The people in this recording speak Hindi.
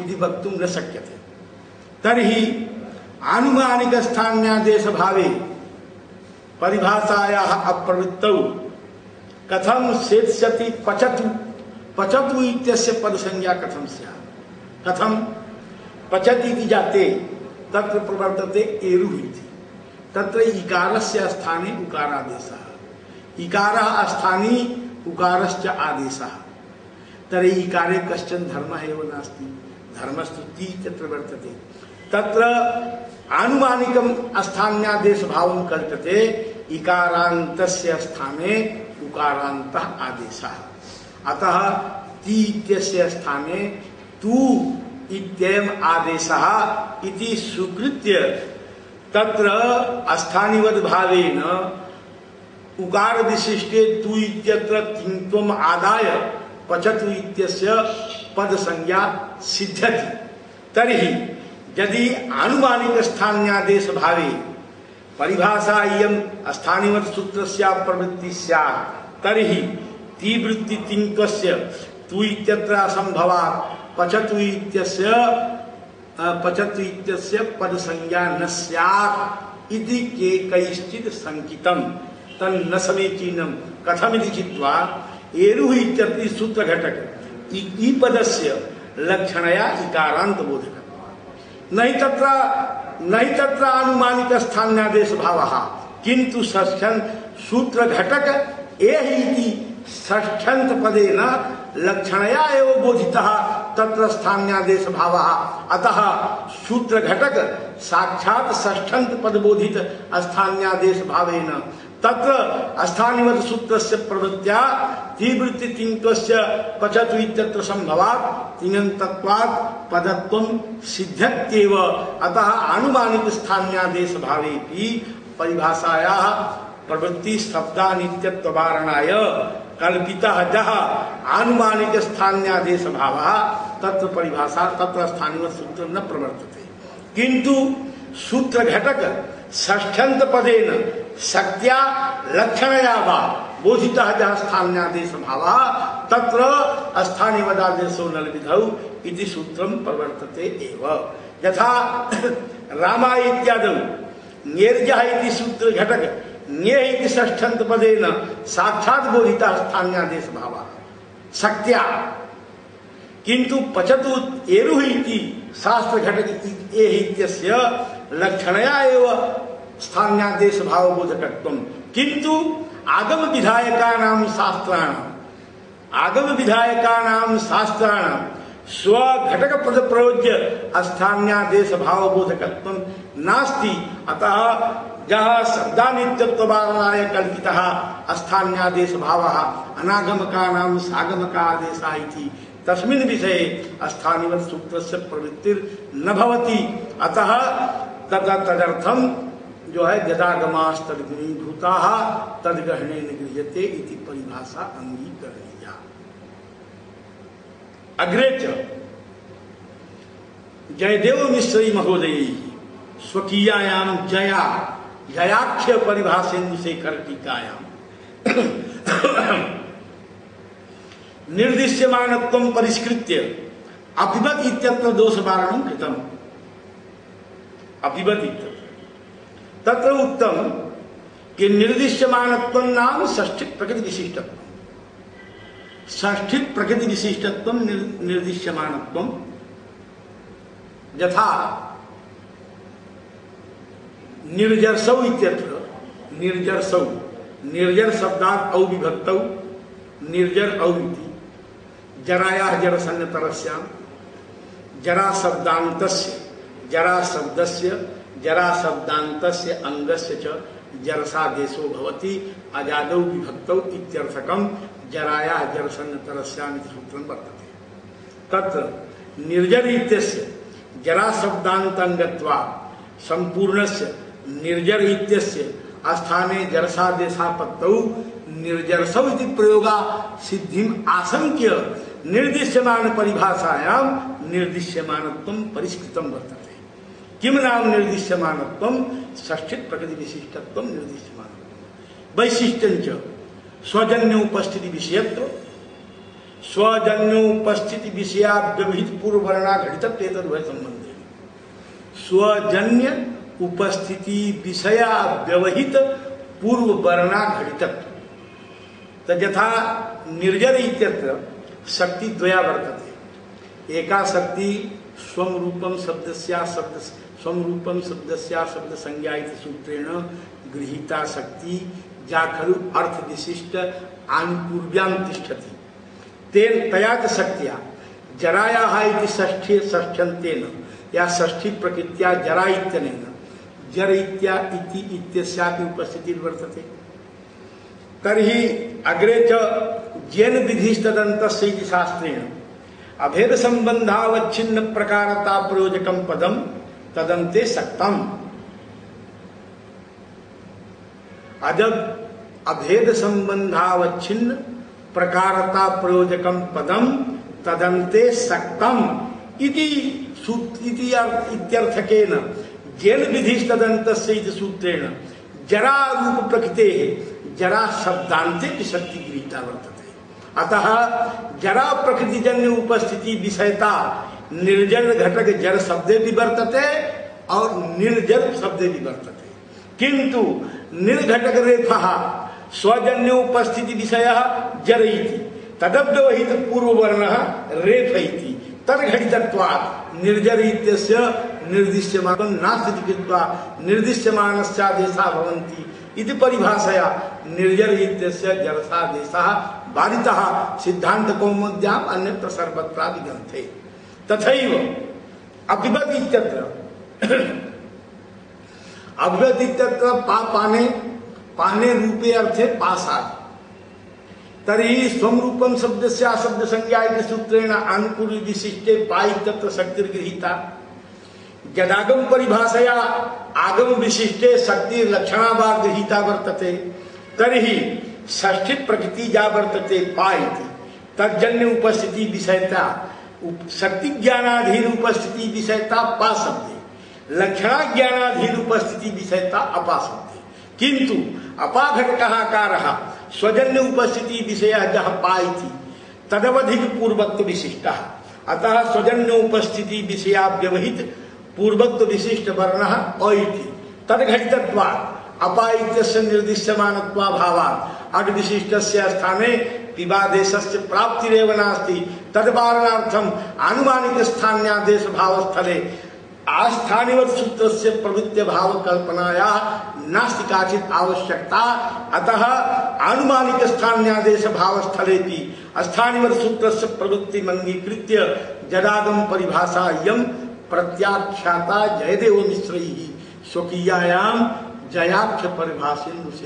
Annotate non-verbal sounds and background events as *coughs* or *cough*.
इति वक्तुं न शक्यते। तर्हि भावे परिभाषायाः अप्रवृत्तौ कथम सेत्स्यति पचतु पचतु इत्यस्य पदसंज्ञा कथम स्यात्? कथम पचति इति जाते, तत्र प्रवर्तते एरु इति। तत्र इकारस्य स्थाने उकारादेशः। इकारः स्थानी उकारश्च आदेशः। तर्हि इकारे कश्चन धर्मः एव नास्ति। धर्मस्तु ति तत्र वर्तते। तत्र आनुमानिकम स्थान्यादेश भावं कल्पते, इकारान्तस्य स्थाने उकारांत आदेश। अतः ती स्थाने तू इत्ययम आदेश इति स्वीकृत्य तत्र स्थानिवद भावेन उकार विशिष्टे तु इत्यत्र किंत्वम आदाय, पचतु इत्यस्य पद संज्ञा सिद्ध्यति। तर्हि, यदि आनुमानिक स्थान्यादेश भावे, परिभाषा इयम स्थानीय सूत्र प्रवृत्ति तरी तीवृत्ति तिंकस्य तु इत्यत्र असंभवा पचतु इत्यस्य पचतु इत्यस्य पद संज्ञा न स्यात् इति के कैश्चित् संकितम तन न समीचीनम कथमिति चित्वा, एरुः इत्यत्र सूत्र घटक पदस्य लक्षणया इकारांत बोधक। नहीं तत्र नहीं तत्र अनुमानिक स्थान्यादेश भाव किंतु ष्ठन सूत्र घटक एहि ष्ठंत पदेन लक्षणया एव बोधितः तत्र स्थान्यादेश भाव। अतः सूत्र घटक साक्षात ष्ठंत पद बोधित स्थान्यादेश भावेन। तत्र स्थानिवत सूत्रस्य प्रवृत्त्या तीवृत्ति तिङ्कस्य पचतु इत्यत्र संभवात् तिङन्तत्वात् पदत्वं सिद्ध्यत्येव। अतः आनुमानिक स्थान्यादेश भावेपि परिभाषायाः प्रवृत्ति शब्दानित्यत्ववारणाय कल्पितः जः आनुमानिक स्थान्यादेश भावः तत्र परिभाषा तत्र स्थानीय सूत्र न प्रवर्तते। किंतु सूत्र घटक ष्ठ्यंत पदेन शक्त्या लक्षणया वा बोधितः जः स्थान्यादेश भावः तत्र स्थानीयवदादेशो नलविधौ इति सूत्रं प्रवर्तते एव। यथा *coughs* रामा इत्यादौ न्यर्जः इति सूत्र घटक न्ये इति षष्ठन्त पदेन साक्षात् बोधितः स्थान्यादेश भावः शक्त्या किंतु पचतु एरुः इति शास्त्र घटक ए इत्यस्य लक्षणया एव स्थान्यादेश भाव बोधकत्व किंतु आगम विधायकानां शास्त्राणाम। आगम विधायकानां शास्त्राणाम। स्व घटक पद प्रयोज्य स्थान्यादेश भाव बोधकत्व नास्ति। अतः जहाँ शब्दानित्यत्ववारणाय कल्पितः स्थान्यादेश भावः अनागमकानां सागमकादेशः इति। तस्मिन् विषये स्थानीवत् सूत्रस्य प्रवृत्तिर्न भवति। अतः तदा तदर्थम जो है यदागमास्तभूता तदग्रहणे निगृहते इति परिभाषा अंगीकरणीया। अग्रे जयदेव मिश्री महोदय स्वकीयायाम जया, जयाख्य परिभाषेन्दुशेखर टीकायाम निर्दिश्यमानत्वं परिष्कृत्य अपिबत इत्यत्र दोष वारणं कृतम्। अपिबत इत्यत्र। तत्र उत्तम कि निर्दिश्यमानत्व नाम ष्ठी प्रकृति विशिष्टत्व। ष्ठी प्रकृति विशिष्टत्व निर्दिश्यमानत्व यथा निर्जरसौ इत्यत्र निर्जरसौ निर्जर शब्दात औ विभक्त निर्जर इति। जराया जरसन्नतरस्याम जरा शब्दांतस्य जरा शब्दस्य जरा शब्दांत अंगस्य च जरसा देशो भवति, अजादौ विभक्तौ इत्यर्थकम जराया जरसन सूत्रं वर्तते। तत्र निर्जर इत्यस्य जरा शब्दांतंगत्वा संपूर्णस्य निर्जर इत्यस्य स्थाने जरसा देशापत्तौ निर्जरसौ इति प्रयोगा सिद्धिम आशंक्य निर्दिश्यमान परिभाषायाम निर्दिश्यमानत्वं परिष्कृतं वर्तते। किम नाम निर्दिश्यमान ष्ठित प्रकृति विशिष्टत्व निर्दिश्यमान वैशिष्ट्य स्वजन्य उपस्थिति विषयत्व स्वजन्योपस्थिति विषया व्यवहित पूर्व वर्णा घटित संबंध। स्वजन्य उपस्थिति विषया व्यवहित पूर्व वर्णा घटित तथा निर्जर इत्यत्र शक्ति द्वया वर्तते। एका शक्ति स्वम रूपम शब्द शब्द स्वम रूपम शब्द शब्द संज्ञा सूत्रेण गृहीता शक्ति जाखरु अर्थ विशिष्ट आनुपूर्व्याम तिष्ठति। तेन तयात शक्तिया, जराया इति षष्ठी षष्ठ्यंतेन या षष्ठी प्रकृत्या जरा इत्यनेन, जर इत्या इति इत्यस्यापि उपस्थिति वर्तते। तर्हि अग्रे च जैन विधिस्तदन्तस्य शास्त्रेण अभेद संबंधावच्छिन्न प्रकारता प्रयोजकम पदम तदंते सक्तम। अजब अभेद संबंधावच्छिन्न प्रकारता प्रयोजकम पदम तदंते सक्तम इति इति इत्यर्थकेन जैन विधि तदंत सूत्रेण जरा रूप प्रकृते जरा शब्दांते शक्ति गृहीता वर्तते। अतः जरा प्रकृतिजन्य उपस्थिति विषयता निर्जन घटक जड़ शब्दे भी वर्तते और निर्जल शब्दे भी वर्तते किंतु निर्घटक रेफा स्वजन्य उपस्थिति विषय जरईति तदव्यवहित पूर्व वर्ण रेफयति तदघटितत्वात् निर्जर इत्यस्य निर्दिश्यमान नास्ति कृत्वा निर्दिश्यमानस्यादेशा भवन्ति इति परिभाषया निर्जर इत्यस्य जरसादेशः बाधितः सिद्धांत कौमुद्याम अन्यत्र सर्वत्रादि ग्रंथे तथैव अभिमत इत्यत्र अभिमत इत्यत्र पा पाने पाने रूपे अर्थे पासा तरी स्वम रूपम शब्द से शब्द संज्ञा सूत्रेण अनुकूल विशिष्टे पाई तत्व शक्ति गृहीता जदागम परिभाषया आगम विशिष्टे शक्ति लक्षणा वा गृहीता वर्तते तरी ष्ठी प्रकृति जा वर्तते पाई तजन्य उपस्थिति विषयता शक्ति ज्ञानाधीन उपस्थिति विषयता पा शब्द लक्षणा ज्ञानाधीन उपस्थिति विषयता अपा शब्द किंतु अपाघट कहाकार, स्वजन्य उपस्थिति विषय जह पाई थी तदवधिक पूर्वत्व विशिष्ट। अतः स्वजन्य उपस्थिति विषया व्यवहित पूर्वत्व विशिष्ट वर्ण अति तदघटित अपाइत्य निर्दिश्यमान भावात् अड विशिष्ट स्थाने विवादेश प्राप्तिरव नास्ति। तदवारणार्थम आनुमानिक स्थान्यादेश भाव स्थले आस्थानिवत सूत्र से प्रवृत्ति भाव कल्पनाया नास्ति काचित आवश्यकता। अतः आनुमानिक स्थान्यादेश भाव स्थले भी स्थानिवत सूत्र से प्रवृत्ति मंगीकृत्य जदागम परिभाषा यम प्रत्याख्याता जयदेव मिश्र ही स्वकीयायाम जयाख्य परिभाषेन्दु से